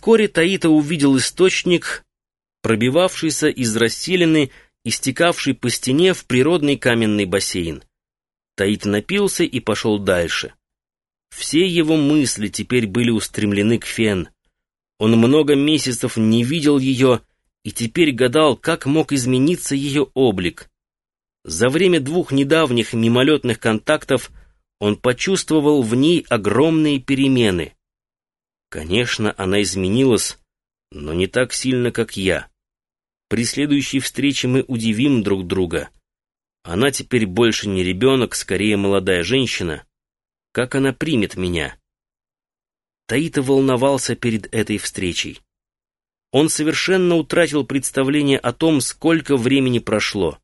Вскоре Таита увидел источник, пробивавшийся из расселины и стекавший по стене в природный каменный бассейн. Таита напился и пошел дальше. Все его мысли теперь были устремлены к Фен. Он много месяцев не видел ее и теперь гадал, как мог измениться ее облик. За время двух недавних мимолетных контактов он почувствовал в ней огромные перемены. Конечно, она изменилась, но не так сильно, как я. При следующей встрече мы удивим друг друга. Она теперь больше не ребенок, скорее молодая женщина. Как она примет меня? Таита волновался перед этой встречей. Он совершенно утратил представление о том, сколько времени прошло.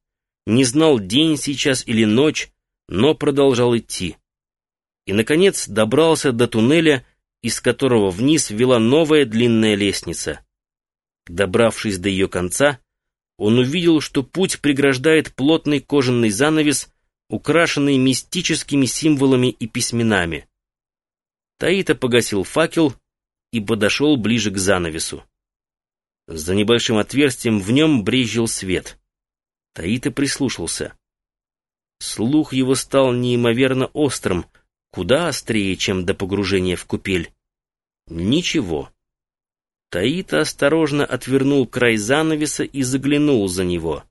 Не знал, день сейчас или ночь, но продолжал идти. И, наконец, добрался до туннеля, из которого вниз вела новая длинная лестница. Добравшись до ее конца, он увидел, что путь преграждает плотный кожаный занавес, украшенный мистическими символами и письменами. Таита погасил факел и подошел ближе к занавесу. За небольшим отверстием в нем брезжил свет. Таита прислушался. Слух его стал неимоверно острым, куда острее, чем до погружения в купель. Ничего. Таита осторожно отвернул край занавеса и заглянул за него.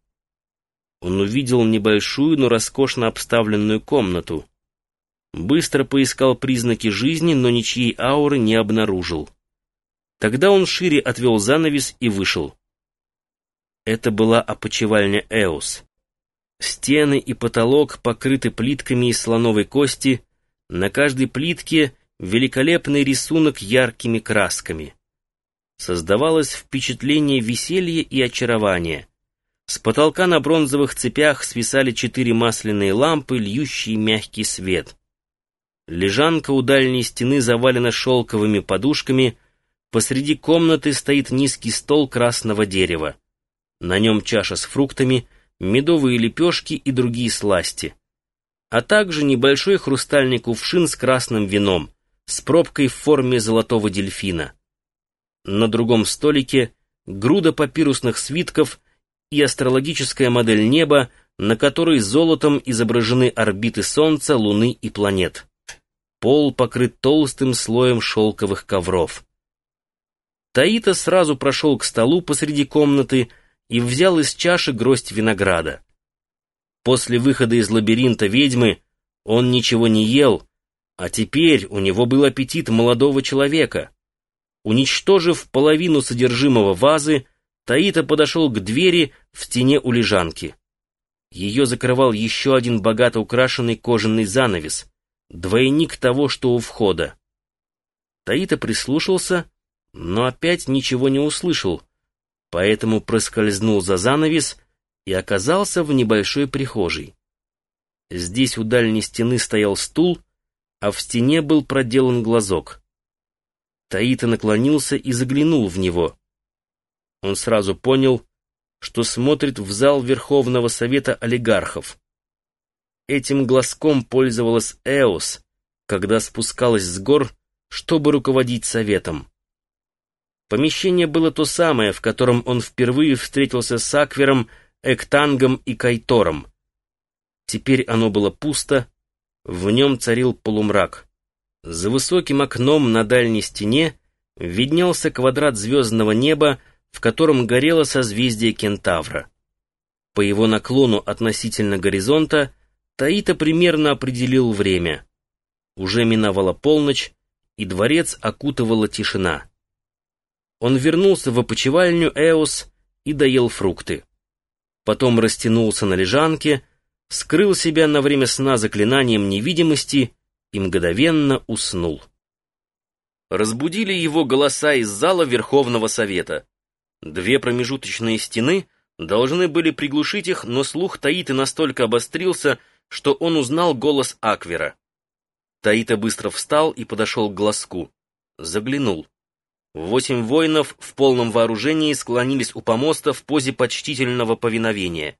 Он увидел небольшую, но роскошно обставленную комнату. Быстро поискал признаки жизни, но ничьей ауры не обнаружил. Тогда он шире отвел занавес и вышел. Это была опочивальня Эус. Стены и потолок покрыты плитками из слоновой кости, на каждой плитке великолепный рисунок яркими красками. Создавалось впечатление веселья и очарования. С потолка на бронзовых цепях свисали четыре масляные лампы, льющие мягкий свет. Лежанка у дальней стены завалена шелковыми подушками, посреди комнаты стоит низкий стол красного дерева. На нем чаша с фруктами, медовые лепешки и другие сласти. А также небольшой хрустальный кувшин с красным вином, с пробкой в форме золотого дельфина. На другом столике груда папирусных свитков и астрологическая модель неба, на которой золотом изображены орбиты Солнца, Луны и планет. Пол покрыт толстым слоем шелковых ковров. Таита сразу прошел к столу посреди комнаты и взял из чаши гроздь винограда. После выхода из лабиринта ведьмы он ничего не ел, а теперь у него был аппетит молодого человека. Уничтожив половину содержимого вазы, Таита подошел к двери в стене у лежанки. Ее закрывал еще один богато украшенный кожаный занавес, двойник того, что у входа. Таита прислушался, но опять ничего не услышал, поэтому проскользнул за занавес и оказался в небольшой прихожей. Здесь у дальней стены стоял стул, а в стене был проделан глазок. Таита наклонился и заглянул в него. Он сразу понял, что смотрит в зал Верховного Совета олигархов. Этим глазком пользовалась Эос, когда спускалась с гор, чтобы руководить советом. Помещение было то самое, в котором он впервые встретился с Аквером, Эктангом и Кайтором. Теперь оно было пусто, в нем царил полумрак. За высоким окном на дальней стене виднелся квадрат звездного неба, в котором горело созвездие Кентавра. По его наклону относительно горизонта Таита примерно определил время. Уже миновала полночь, и дворец окутывала тишина. Он вернулся в опочивальню Эос и доел фрукты. Потом растянулся на лежанке, скрыл себя на время сна заклинанием невидимости и мгновенно уснул. Разбудили его голоса из зала Верховного Совета. Две промежуточные стены должны были приглушить их, но слух Таиты настолько обострился, что он узнал голос Аквера. Таита быстро встал и подошел к глазку. Заглянул. Восемь воинов в полном вооружении склонились у помоста в позе почтительного повиновения.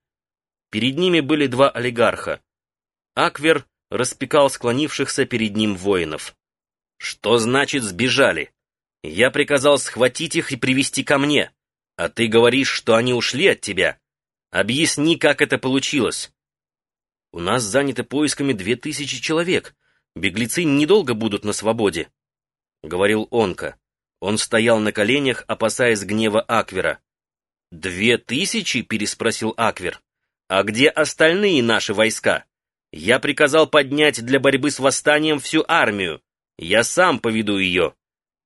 Перед ними были два олигарха. Аквер распекал склонившихся перед ним воинов. «Что значит сбежали? Я приказал схватить их и привести ко мне, а ты говоришь, что они ушли от тебя. Объясни, как это получилось. У нас заняты поисками две тысячи человек. Беглецы недолго будут на свободе, — говорил Онка. Он стоял на коленях, опасаясь гнева Аквера. «Две тысячи?» — переспросил Аквер. «А где остальные наши войска? Я приказал поднять для борьбы с восстанием всю армию. Я сам поведу ее.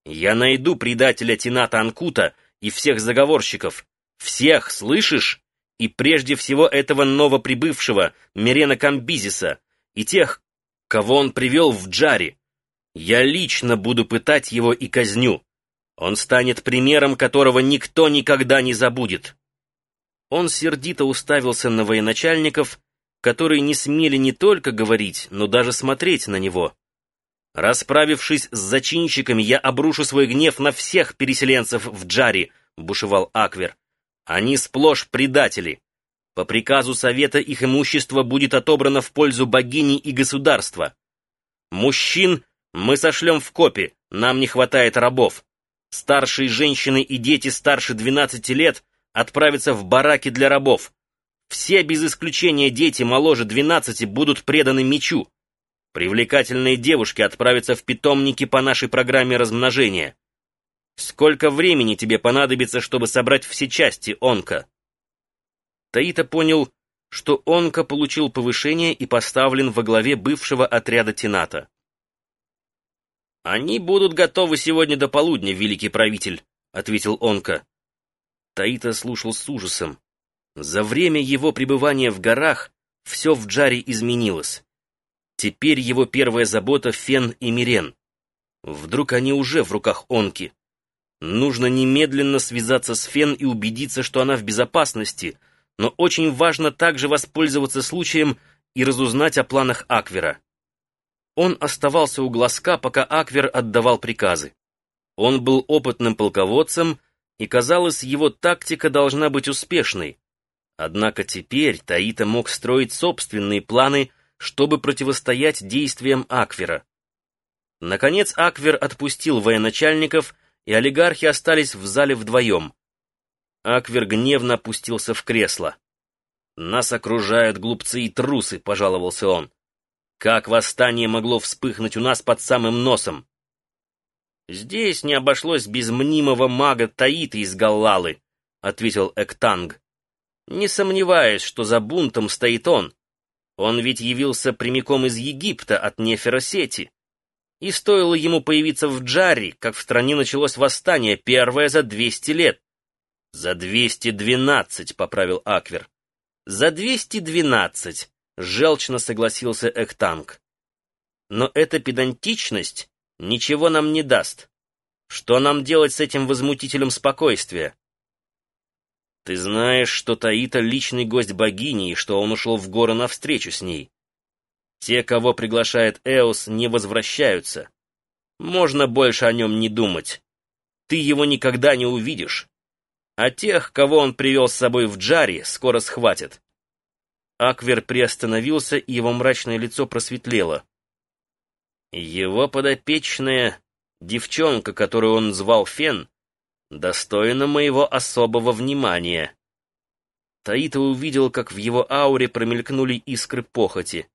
Я найду предателя Тината Анкута и всех заговорщиков. Всех, слышишь? И прежде всего этого новоприбывшего, Мирена Камбизиса, и тех, кого он привел в Джари. Я лично буду пытать его и казню. Он станет примером, которого никто никогда не забудет. Он сердито уставился на военачальников, которые не смели не только говорить, но даже смотреть на него. «Расправившись с зачинщиками, я обрушу свой гнев на всех переселенцев в Джари», — бушевал Аквер. «Они сплошь предатели. По приказу Совета их имущество будет отобрано в пользу богини и государства. Мужчин мы сошлем в копи, нам не хватает рабов. Старшие женщины и дети старше 12 лет отправятся в бараки для рабов. Все без исключения дети моложе 12 будут преданы мечу. Привлекательные девушки отправятся в питомники по нашей программе размножения. Сколько времени тебе понадобится, чтобы собрать все части Онка? Таита понял, что Онка получил повышение и поставлен во главе бывшего отряда Тената. «Они будут готовы сегодня до полудня, великий правитель», — ответил Онка. Таита слушал с ужасом. За время его пребывания в горах все в Джаре изменилось. Теперь его первая забота — Фен и Мирен. Вдруг они уже в руках Онки. Нужно немедленно связаться с Фен и убедиться, что она в безопасности, но очень важно также воспользоваться случаем и разузнать о планах Аквера. Он оставался у глазка, пока Аквер отдавал приказы. Он был опытным полководцем, и, казалось, его тактика должна быть успешной. Однако теперь Таита мог строить собственные планы, чтобы противостоять действиям Аквера. Наконец Аквер отпустил военачальников, и олигархи остались в зале вдвоем. Аквер гневно опустился в кресло. «Нас окружают глупцы и трусы», — пожаловался он. Как восстание могло вспыхнуть у нас под самым носом? Здесь не обошлось без мнимого мага Таита из Галлалы, ответил Эктанг. Не сомневаюсь, что за бунтом стоит он. Он ведь явился прямиком из Египта от Неферосети. И стоило ему появиться в Джарри, как в стране началось восстание, первое за двести лет. «За двести двенадцать», — поправил Аквер. «За двести двенадцать», Желчно согласился Эхтанг. Но эта педантичность ничего нам не даст. Что нам делать с этим возмутителем спокойствия? Ты знаешь, что Таита — личный гость богини, и что он ушел в горы навстречу с ней. Те, кого приглашает Эос, не возвращаются. Можно больше о нем не думать. Ты его никогда не увидишь. А тех, кого он привел с собой в Джари, скоро схватят. Аквер приостановился, и его мрачное лицо просветлело. Его подопечная, девчонка, которую он звал Фен, достойна моего особого внимания. Таита увидел, как в его ауре промелькнули искры похоти.